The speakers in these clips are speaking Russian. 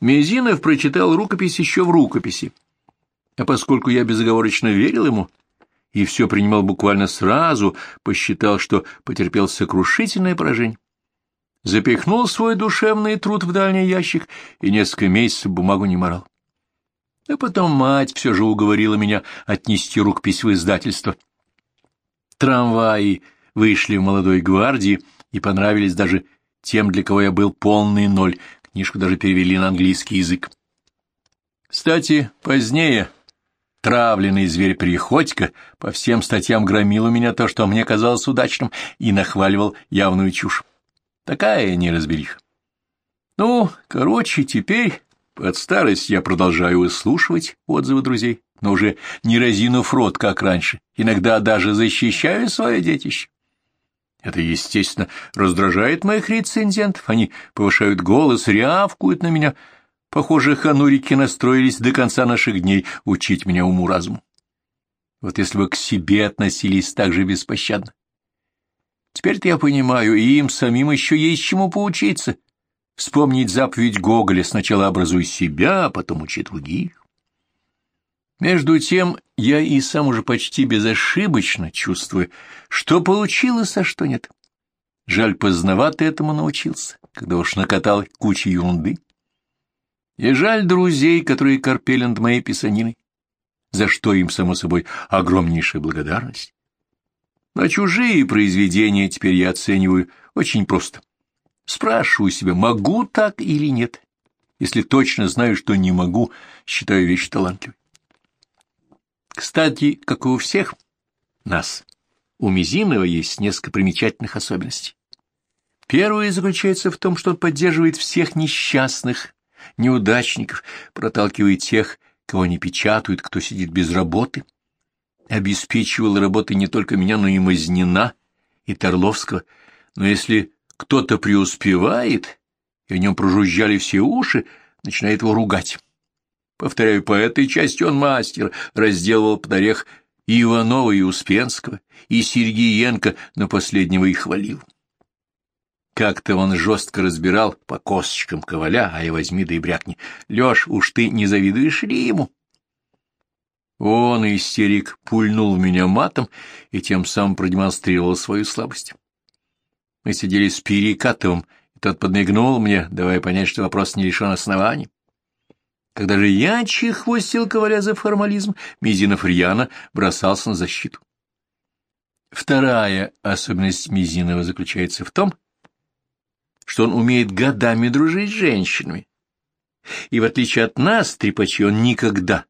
Мизинов прочитал рукопись еще в рукописи. А поскольку я безоговорочно верил ему и все принимал буквально сразу, посчитал, что потерпел сокрушительное поражение. Запихнул свой душевный труд в дальний ящик и несколько месяцев бумагу не морал. А потом мать все же уговорила меня отнести рукопись в издательство. Трамваи вышли в молодой гвардии и понравились даже тем, для кого я был полный ноль. Книжку даже перевели на английский язык. Кстати, позднее травленный зверь Приходько по всем статьям громил у меня то, что мне казалось удачным, и нахваливал явную чушь. Такая неразбериха. Ну, короче, теперь под старость я продолжаю выслушивать отзывы друзей, но уже не разинув рот, как раньше, иногда даже защищаю свое детище. Это, естественно, раздражает моих рецензентов. Они повышают голос, рявкуют на меня. Похоже, ханурики настроились до конца наших дней учить меня уму-разуму. Вот если бы к себе относились так же беспощадно. Теперь-то я понимаю, и им самим еще есть чему поучиться. Вспомнить заповедь Гоголя «Сначала образуй себя, а потом учи других». Между тем, я и сам уже почти безошибочно чувствую, что получилось, а что нет. Жаль, поздновато этому научился, когда уж накатал кучу ерунды. И жаль друзей, которые корпели над моей писаниной, за что им, само собой, огромнейшая благодарность. Но чужие произведения теперь я оцениваю очень просто. Спрашиваю себя, могу так или нет. Если точно знаю, что не могу, считаю вещь талантливой. Кстати, как и у всех нас, у Мизинова есть несколько примечательных особенностей. Первое заключается в том, что он поддерживает всех несчастных, неудачников, проталкивает тех, кого не печатают, кто сидит без работы. Обеспечивал работой не только меня, но и Мазнина, и Торловского. Но если кто-то преуспевает, и о нем прожужжали все уши, начинает его ругать. Повторяю, по этой части он мастер, разделывал под орех и Иванова, и Успенского, и Сергеенко, но последнего и хвалил. Как-то он жестко разбирал по косточкам коваля, а я возьми да и брякни. Леш, уж ты не завидуешь ли ему? Он, истерик, пульнул в меня матом и тем самым продемонстрировал свою слабость. Мы сидели с Перекатовым, и тот подмигнул мне, давая понять, что вопрос не лишен оснований. Когда же я чехвостил коваля за формализм, Мизинов рьяно бросался на защиту. Вторая особенность Мизинова заключается в том, что он умеет годами дружить с женщинами. И в отличие от нас, трепачи, он никогда,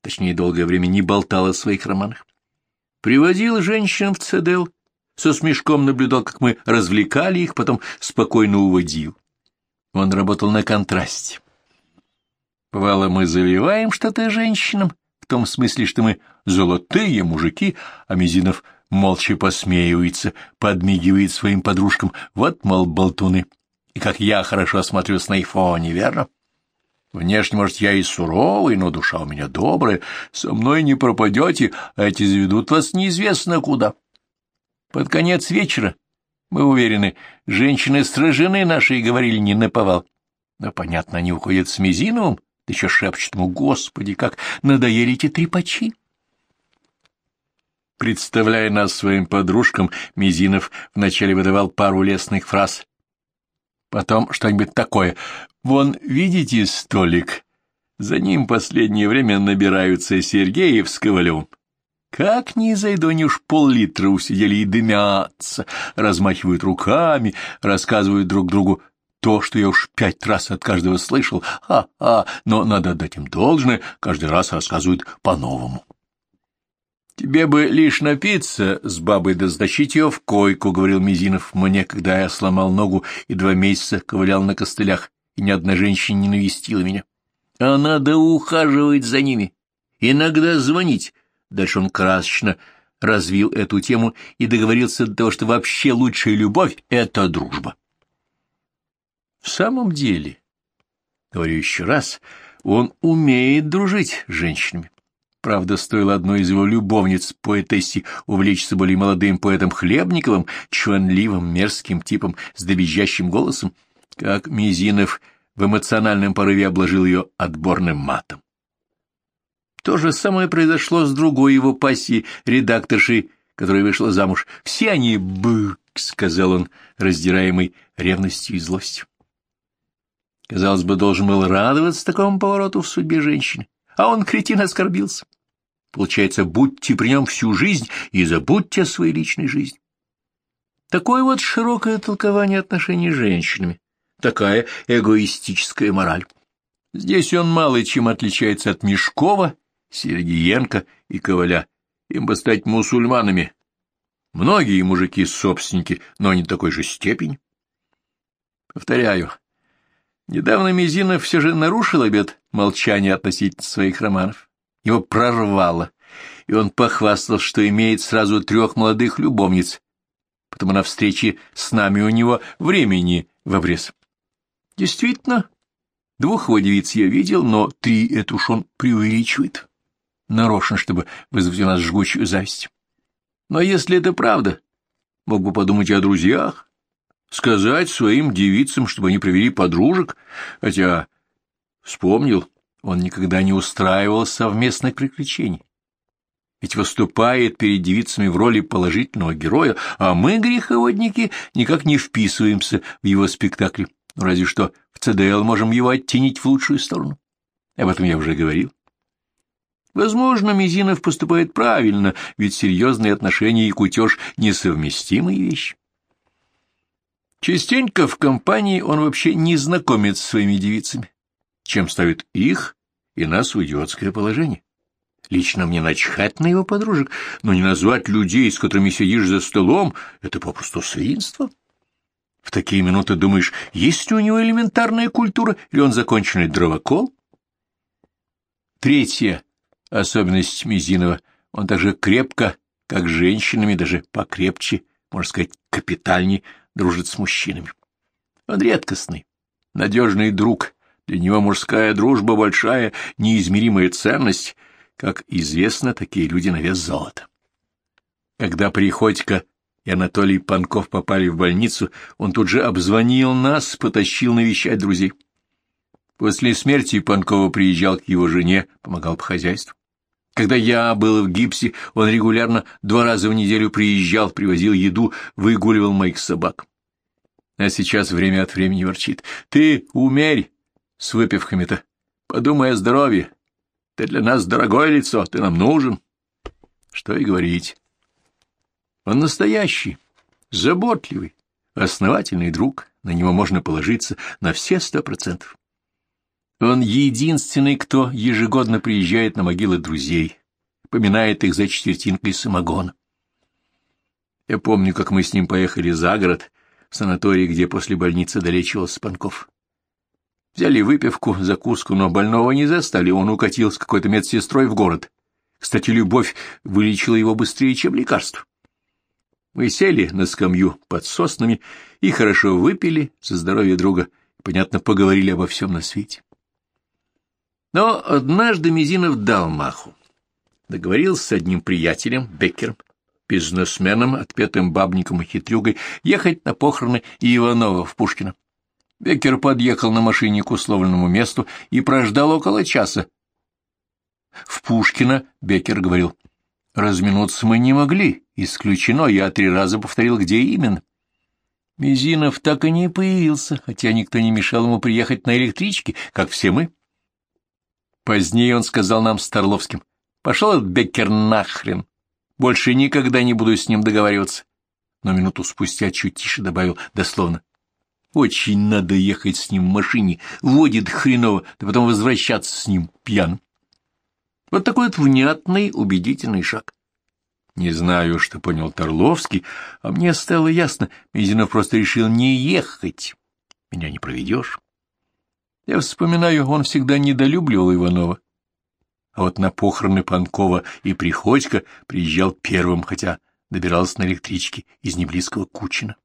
точнее, долгое время не болтал о своих романах. Приводил женщин в цедел, со смешком наблюдал, как мы развлекали их, потом спокойно уводил. Он работал на контрасте. Бывало, мы заливаем что-то женщинам, в том смысле, что мы золотые мужики, а Мизинов молча посмеивается, подмигивает своим подружкам. Вот, мол, болтуны. И как я хорошо смотрюсь на их верно? Внешне, может, я и суровый, но душа у меня добрая. Со мной не пропадете, а эти заведут вас неизвестно куда. Под конец вечера, мы уверены, женщины сражены наши и говорили не наповал. Но, понятно, они уходят с Мизиновым, да еще шепчет ему, Господи, как надоели эти трепачи. Представляя нас своим подружкам, Мизинов вначале выдавал пару лестных фраз. Потом что-нибудь такое. Вон, видите столик? За ним последнее время набираются Сергеев с Ковалевым. Как ни зайду, они уж пол-литра усидели и дымятся, размахивают руками, рассказывают друг другу то, что я уж пять раз от каждого слышал, а-а, но надо отдать им должное, каждый раз рассказывают по-новому. «Тебе бы лишь напиться с бабой да сдащить ее в койку», — говорил Мизинов мне, когда я сломал ногу и два месяца ковылял на костылях, и ни одна женщина не навестила меня. «А надо ухаживать за ними, иногда звонить». Дальше он красочно развил эту тему и договорился до того, что вообще лучшая любовь — это дружба. В самом деле, говорю еще раз, он умеет дружить с женщинами. Правда, стоило одной из его любовниц, поэтессе, увлечься более молодым поэтом Хлебниковым, чванливым, мерзким типом с добежащим голосом, как Мизинов в эмоциональном порыве обложил ее отборным матом. То же самое произошло с другой его пассией, редакторшей, которая вышла замуж. «Все они бык», — сказал он, раздираемый ревностью и злостью. Казалось бы, должен был радоваться такому повороту в судьбе женщины, а он, кретин, оскорбился. Получается, будьте при нем всю жизнь и забудьте о своей личной жизни. Такое вот широкое толкование отношений с женщинами, такая эгоистическая мораль. Здесь он мало чем отличается от Мешкова, Сергиенко и Коваля. Им бы стать мусульманами. Многие мужики собственники, но не такой же степени. Повторяю, недавно Мизинов все же нарушил обет молчания относительно своих романов. Его прорвало, и он похвастал, что имеет сразу трех молодых любовниц, потому на встрече с нами у него времени в обрез. Действительно, двух его девиц я видел, но три это уж он преувеличивает. Нарочно, чтобы вызвать у нас жгучую зависть. Но если это правда, мог бы подумать о друзьях, сказать своим девицам, чтобы они привели подружек, хотя, вспомнил, он никогда не устраивал совместных приключений. Ведь выступает перед девицами в роли положительного героя, а мы, греховодники, никак не вписываемся в его спектакли. Ну, разве что в ЦДЛ можем его оттенить в лучшую сторону. Об этом я уже говорил. Возможно, Мизинов поступает правильно, ведь серьезные отношения и кутеж — несовместимые вещи. Частенько в компании он вообще не знакомит с своими девицами, чем ставит их и нас в идиотское положение. Лично мне начхать на его подружек, но не назвать людей, с которыми сидишь за столом, это попросту свинство. В такие минуты думаешь, есть ли у него элементарная культура, или он законченный дровокол? Третья особенность Мизинова. Он так же крепко, как женщинами, даже покрепче, можно сказать, капитальней, дружит с мужчинами. Он редкостный, надежный друг. Для него мужская дружба — большая, неизмеримая ценность. Как известно, такие люди на вес золота. Когда Приходько и Анатолий Панков попали в больницу, он тут же обзвонил нас, потащил навещать друзей. После смерти Панкова приезжал к его жене, помогал по хозяйству. Когда я был в гипсе, он регулярно два раза в неделю приезжал, привозил еду, выгуливал моих собак. А сейчас время от времени ворчит. Ты умерь с выпивками-то. Подумай о здоровье. Ты для нас дорогое лицо, ты нам нужен. Что и говорить. Он настоящий, заботливый, основательный друг. На него можно положиться на все сто процентов. Он единственный, кто ежегодно приезжает на могилы друзей, поминает их за четвертинкой самогона. Я помню, как мы с ним поехали за город, в санаторий, где после больницы долечивался Панков. Взяли выпивку, закуску, но больного не застали, он укатил с какой-то медсестрой в город. Кстати, любовь вылечила его быстрее, чем лекарство. Мы сели на скамью под соснами и хорошо выпили за здоровье друга, понятно, поговорили обо всем на свете. Но однажды Мизинов дал маху. Договорился с одним приятелем, Беккером, бизнесменом, отпетым бабником и хитрюгой, ехать на похороны Иванова в Пушкино. Беккер подъехал на машине к условленному месту и прождал около часа. В Пушкино Беккер говорил, разминуться мы не могли, исключено, я три раза повторил, где именно. Мизинов так и не появился, хотя никто не мешал ему приехать на электричке, как все мы. Позднее он сказал нам с Торловским, «Пошел этот Беккер нахрен, больше никогда не буду с ним договариваться». Но минуту спустя чуть тише добавил дословно, «Очень надо ехать с ним в машине, водит хреново, да потом возвращаться с ним пьяным». Вот такой вот внятный, убедительный шаг. Не знаю, что понял Торловский, а мне стало ясно, Мизинов просто решил не ехать. Меня не проведешь. Я вспоминаю, он всегда недолюбливал Иванова. А вот на похороны Панкова и Приходько приезжал первым, хотя добирался на электричке из неблизкого Кучина.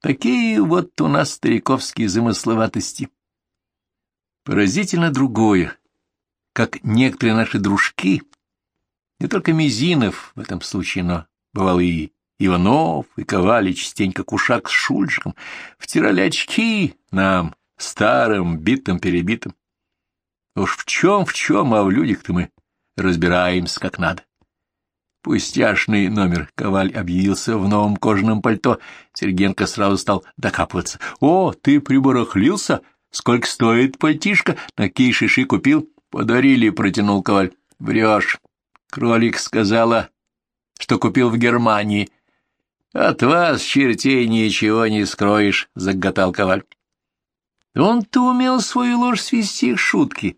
Такие вот у нас стариковские замысловатости. Поразительно другое, как некоторые наши дружки, не только Мизинов в этом случае, но бывало и Иванов, и Ковалич, частенько Кушак с Шульжиком, втирали очки нам, старым, битым-перебитым. Уж в чем, в чем, а в людях-то мы разбираемся как надо. Пустяшный номер. Коваль объявился в новом кожаном пальто. Сергенко сразу стал докапываться. — О, ты прибарахлился? Сколько стоит пальтишко? На какие шиши купил? — Подарили, — протянул Коваль. — Врешь. Кролик сказала, что купил в Германии. — От вас, чертей, ничего не скроешь, — заготал Коваль. Он-то умел свою ложь свести к шутке,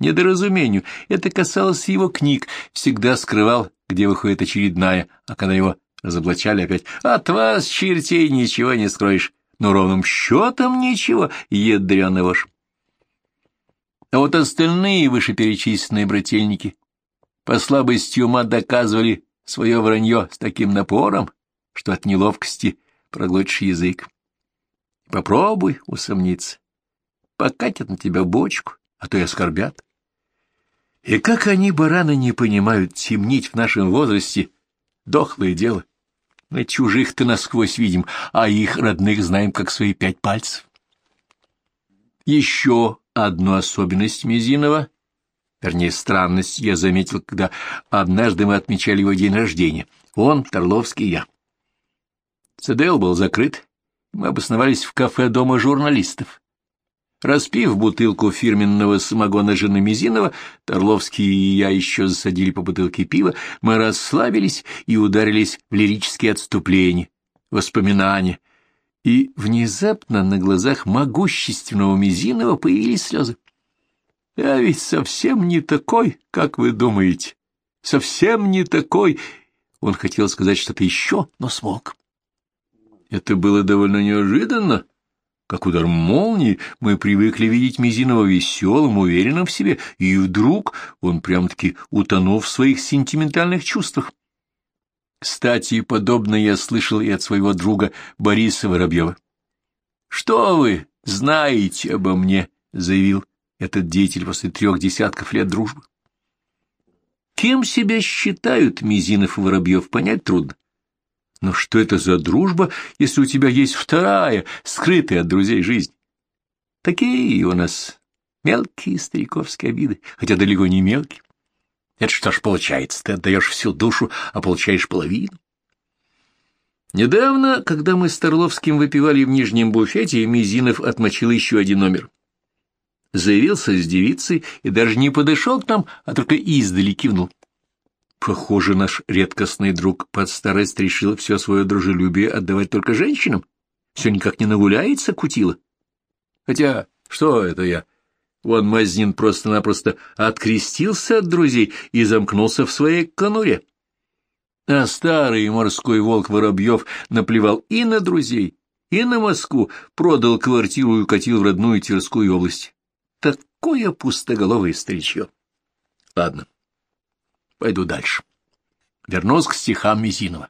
недоразумению. Это касалось его книг, всегда скрывал, где выходит очередная, а когда его разоблачали опять, «От вас, чертей, ничего не скроешь». Ну, ровным счетом ничего, ядреный ваш. А вот остальные вышеперечисленные брательники по слабости ума доказывали свое вранье с таким напором, что от неловкости проглотишь язык. Попробуй усомниться. Покатят на тебя бочку, а то и оскорбят. И как они, бараны, не понимают, темнить в нашем возрасте — дохлое дело. Мы чужих-то насквозь видим, а их родных знаем как свои пять пальцев. Еще одну особенность Мизинова, вернее, странность, я заметил, когда однажды мы отмечали его день рождения. Он, Торловский я. ЦДЛ был закрыт, мы обосновались в кафе Дома журналистов. Распив бутылку фирменного самогона жены Мизинова, Торловский и я еще засадили по бутылке пива, мы расслабились и ударились в лирические отступления, воспоминания. И внезапно на глазах могущественного Мизинова появились слезы. «Я ведь совсем не такой, как вы думаете. Совсем не такой...» Он хотел сказать что-то еще, но смог. Это было довольно неожиданно, как удар молнии, мы привыкли видеть Мизинова веселым, уверенным в себе, и вдруг он прям-таки утонул в своих сентиментальных чувствах. Кстати, подобное я слышал и от своего друга Бориса Воробьева. — Что вы знаете обо мне? — заявил этот деятель после трех десятков лет дружбы. Кем себя считают Мизинов и Воробьев, понять трудно. Но что это за дружба, если у тебя есть вторая, скрытая от друзей жизнь? Такие у нас мелкие стариковские обиды, хотя далеко не мелкие. Это что ж получается, ты отдаешь всю душу, а получаешь половину. Недавно, когда мы с Торловским выпивали в нижнем буфете, Мизинов отмочил еще один номер. Заявился с девицей и даже не подошел к нам, а только издали кивнул. Похоже, наш редкостный друг под старость решил все свое дружелюбие отдавать только женщинам. Все никак не нагуляется, кутила. Хотя, что это я? Вон Мазнин просто-напросто открестился от друзей и замкнулся в своей конуре. А старый морской волк Воробьев наплевал и на друзей, и на Москву, продал квартиру и укатил в родную Тверскую область. Такое пустоголовое старичье. Ладно, Пойду дальше. Вернусь к стихам Мизинова.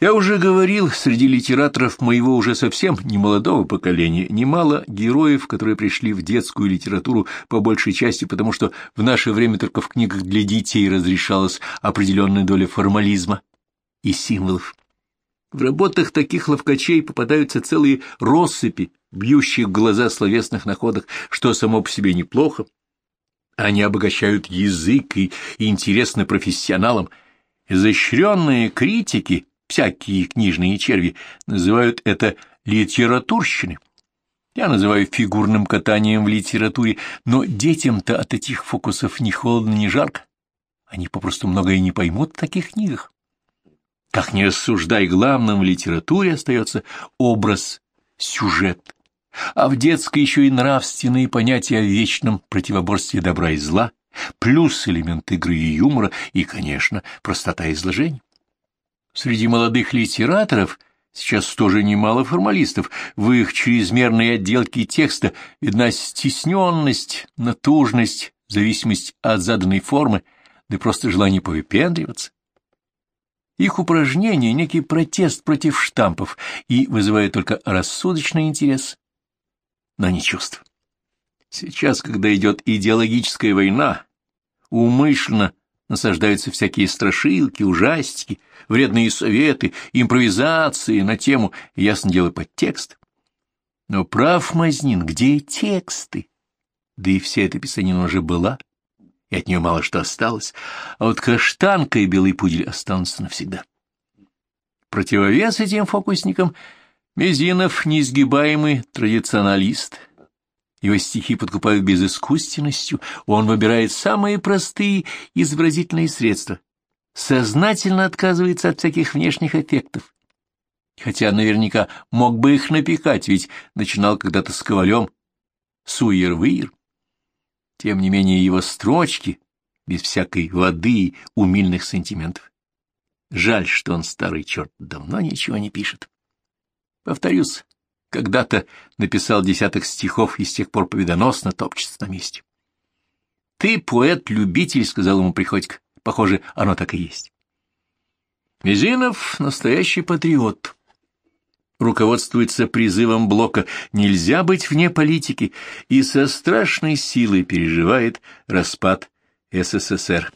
Я уже говорил, среди литераторов моего уже совсем немолодого поколения немало героев, которые пришли в детскую литературу по большей части потому, что в наше время только в книгах для детей разрешалась определенная доля формализма и символов. В работах таких ловкачей попадаются целые россыпи, бьющих в глаза словесных находок, что само по себе неплохо, они обогащают язык и, интересны профессионалам. Изощренные критики, всякие книжные черви, называют это литературщиной. Я называю фигурным катанием в литературе, но детям-то от этих фокусов ни холодно, ни жарко. Они попросту многое не поймут в таких книгах. Как не рассуждай, главным в литературе остается образ, сюжет а в детской еще и нравственные понятия о вечном противоборстве добра и зла, плюс элемент игры и юмора и, конечно, простота изложения. Среди молодых литераторов сейчас тоже немало формалистов, в их чрезмерной отделке текста видна стесненность, натужность, зависимость от заданной формы, да просто желание повыпендриваться. Их упражнение — некий протест против штампов и вызывает только рассудочный интерес, но не чувств. Сейчас, когда идет идеологическая война, умышленно насаждаются всякие страшилки, ужастики, вредные советы, импровизации на тему, ясно дело, подтекст. Но прав Мазнин, где тексты? Да и вся эта писанина уже была, и от нее мало что осталось, а вот каштанка и белый пудель останутся навсегда. Противовес этим фокусникам Мизинов неизгибаемый традиционалист. Его стихи подкупают безыскусственностью, он выбирает самые простые изобразительные средства, сознательно отказывается от всяких внешних эффектов. Хотя наверняка мог бы их напекать, ведь начинал когда-то с ковалем суер-выер. Тем не менее его строчки, без всякой воды и умильных сантиментов. Жаль, что он, старый черт, давно ничего не пишет. Повторюсь, когда-то написал десяток стихов и с тех пор победоносно топчется на месте. «Ты поэт-любитель», — сказал ему Приходько. Похоже, оно так и есть. Мизинов — настоящий патриот. Руководствуется призывом Блока «нельзя быть вне политики» и со страшной силой переживает распад СССР.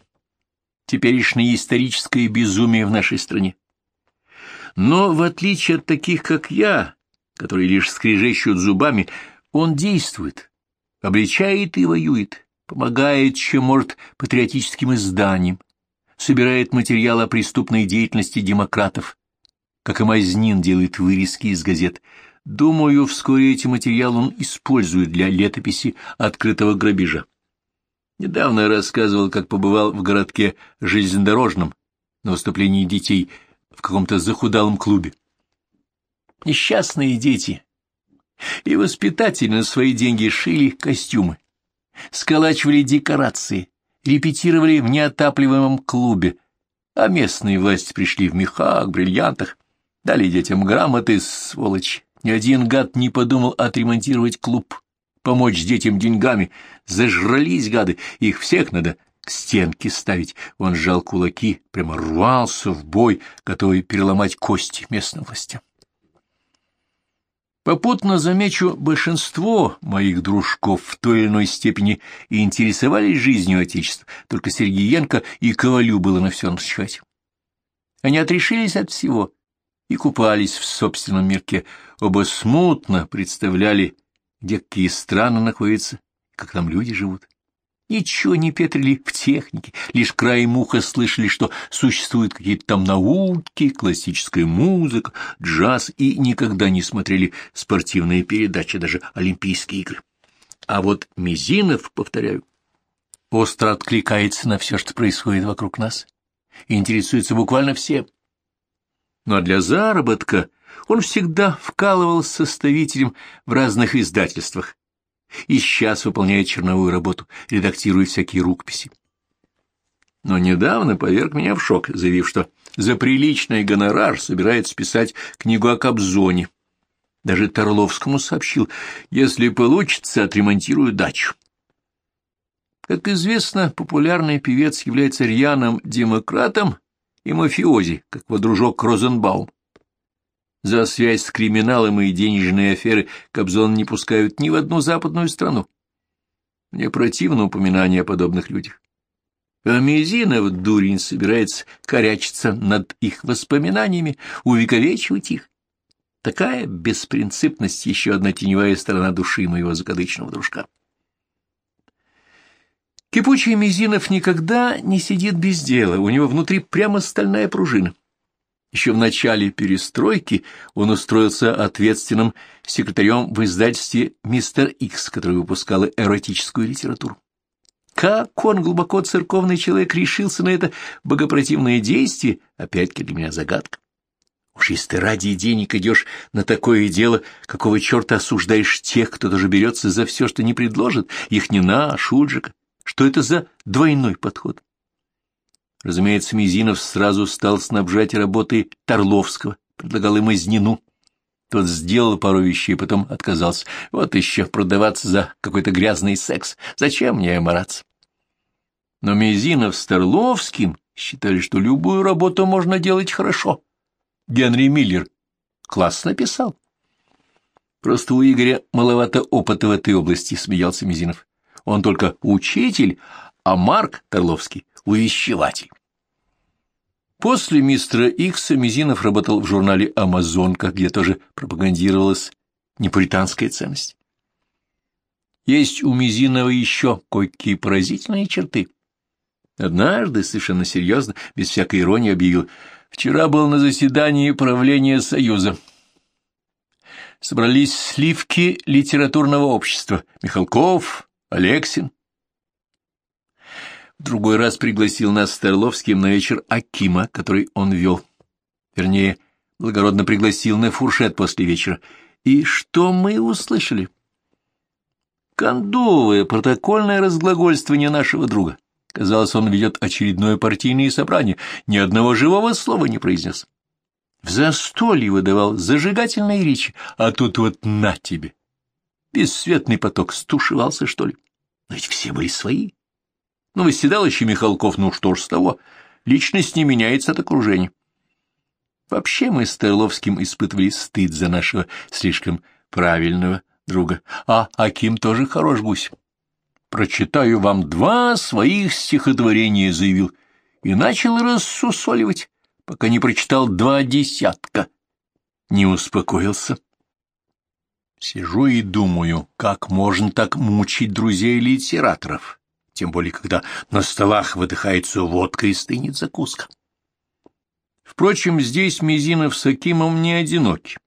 Теперешнее историческое безумие в нашей стране. Но, в отличие от таких, как я, которые лишь скрежещут зубами, он действует, обличает и воюет, помогает, чем может, патриотическим изданиям, собирает материал о преступной деятельности демократов, как и Мазнин делает вырезки из газет. Думаю, вскоре эти материалы он использует для летописи открытого грабежа. Недавно рассказывал, как побывал в городке железнодорожном на выступлении детей – в каком-то захудалом клубе. Несчастные дети. И воспитатели на свои деньги шили костюмы, сколачивали декорации, репетировали в неотапливаемом клубе, а местные власти пришли в мехах, бриллиантах, дали детям грамоты, сволочь. Ни один гад не подумал отремонтировать клуб, помочь детям деньгами. Зажрались гады, их всех надо к стенке ставить. Он сжал кулаки, прямо рвался в бой, готовый переломать кости местным властям. Попутно замечу, большинство моих дружков в той или иной степени и интересовались жизнью Отечества, только Сергеенко и Ковалю было на все начать. Они отрешились от всего и купались в собственном мирке, оба смутно представляли, где какие страны находятся, как там люди живут. Ничего не петрили в технике, лишь краем уха слышали, что существуют какие-то там науки, классическая музыка, джаз, и никогда не смотрели спортивные передачи, даже Олимпийские игры. А вот Мизинов, повторяю, остро откликается на все, что происходит вокруг нас, и интересуется буквально всем. Ну а для заработка он всегда вкалывал составителем в разных издательствах, и сейчас выполняет черновую работу, редактируя всякие рукописи. Но недавно поверг меня в шок, заявив, что за приличный гонорар собирается писать книгу о Кобзоне. Даже Торловскому сообщил, если получится, отремонтирую дачу. Как известно, популярный певец является рьяным демократом и мафиози, как его дружок Розенбаум. За связь с криминалом и денежные аферы Кобзон не пускают ни в одну западную страну. Мне противно упоминание о подобных людях. А Мизинов, дурень, собирается корячиться над их воспоминаниями, увековечивать их. Такая беспринципность — еще одна теневая сторона души моего закадычного дружка. Кипучий Мизинов никогда не сидит без дела, у него внутри прямо стальная пружина. Еще в начале перестройки он устроился ответственным секретарем в издательстве «Мистер Икс», которое выпускало эротическую литературу. Как он, глубоко церковный человек, решился на это богопротивное действие, опять-таки для меня загадка. Уж если ты ради денег идешь на такое дело, какого черта осуждаешь тех, кто даже берется за все, что не предложит, их не на, Шульжика? Что это за двойной подход? Разумеется, Мизинов сразу стал снабжать работой Торловского, предлагал ему Мазнину. Тот сделал пару вещей, потом отказался. Вот еще продаваться за какой-то грязный секс. Зачем мне мараться? Но Мизинов с Торловским считали, что любую работу можно делать хорошо. Генри Миллер классно писал. Просто у Игоря маловато опыта в этой области, смеялся Мизинов. Он только учитель, а Марк Торловский увещеватель. После мистера Икса Мизинов работал в журнале «Амазонка», где тоже пропагандировалась не пуританская ценность. Есть у Мизинова еще кое-какие поразительные черты. Однажды, совершенно серьезно, без всякой иронии, объявил, «Вчера был на заседании правления Союза. Собрались сливки литературного общества. Михалков, Алексин. Другой раз пригласил нас с Терловским на вечер Акима, который он вел. Вернее, благородно пригласил на фуршет после вечера. И что мы услышали? Кондовое протокольное разглагольствование нашего друга. Казалось, он ведет очередное партийное собрание, ни одного живого слова не произнес. В застолье выдавал зажигательные речи, а тут вот на тебе. Бесцветный поток стушевался, что ли? Но ведь все были свои. Ну, восседал еще Михалков, ну что ж с того, личность не меняется от окружения. Вообще мы с Терловским испытывали стыд за нашего слишком правильного друга. А Аким тоже хорош гусь. «Прочитаю вам два своих стихотворения», — заявил, и начал рассусоливать, пока не прочитал два десятка. Не успокоился. Сижу и думаю, как можно так мучить друзей-литераторов, тем более, когда на столах выдыхается водка и стынет закуска. Впрочем, здесь Мизинов с Акимом не одиноки.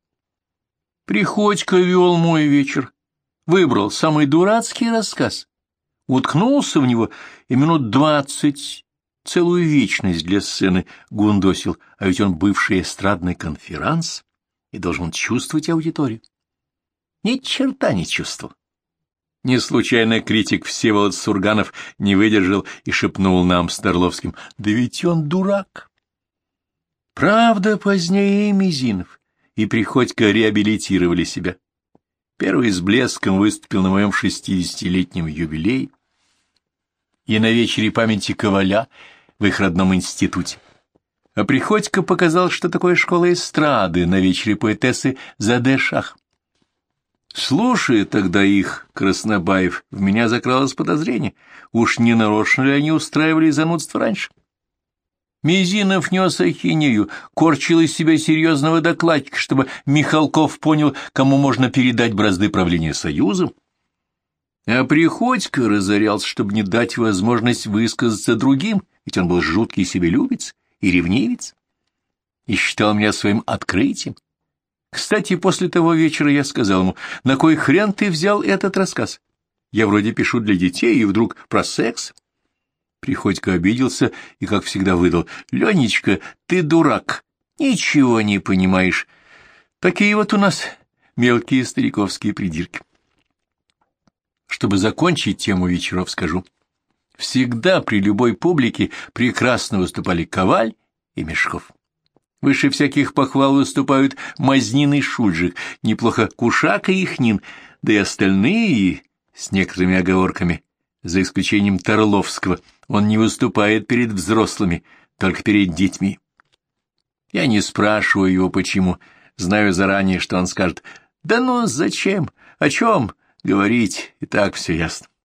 Приходько вел мой вечер, выбрал самый дурацкий рассказ, уткнулся в него и минут двадцать, целую вечность для сцены гундосил, а ведь он бывший эстрадный конферанс и должен чувствовать аудиторию. Ни черта не чувствовал. Не случайно критик Всеволод Сурганов не выдержал и шепнул нам с Торловским, «Да ведь он дурак!» Правда, позднее Мизинов, и Приходько реабилитировали себя. Первый с блеском выступил на моем шестидесятилетнем юбилее и на вечере памяти Коваля в их родном институте. А Приходько показал, что такое школа эстрады на вечере поэтессы Заде Шах. Слушая тогда их, Краснобаев, в меня закралось подозрение, уж не нарочно ли они устраивали занудство раньше. Мизинов нес ахинею, корчил из себя серьезного докладчика, чтобы Михалков понял, кому можно передать бразды правления Союзом. А Приходько разорялся, чтобы не дать возможность высказаться другим, ведь он был жуткий себелюбец и ревнивец, и считал меня своим открытием. Кстати, после того вечера я сказал ему, на кой хрен ты взял этот рассказ? Я вроде пишу для детей, и вдруг про секс. Приходько обиделся и, как всегда, выдал. «Ленечка, ты дурак, ничего не понимаешь. Такие вот у нас мелкие стариковские придирки». Чтобы закончить тему вечеров, скажу. Всегда при любой публике прекрасно выступали Коваль и Мешков. Выше всяких похвал выступают Мазнин и Шульжик, неплохо Кушак и Ихнин, да и остальные, с некоторыми оговорками, за исключением Торловского, он не выступает перед взрослыми, только перед детьми. Я не спрашиваю его, почему, знаю заранее, что он скажет. «Да ну, зачем? О чем? Говорить, и так все ясно».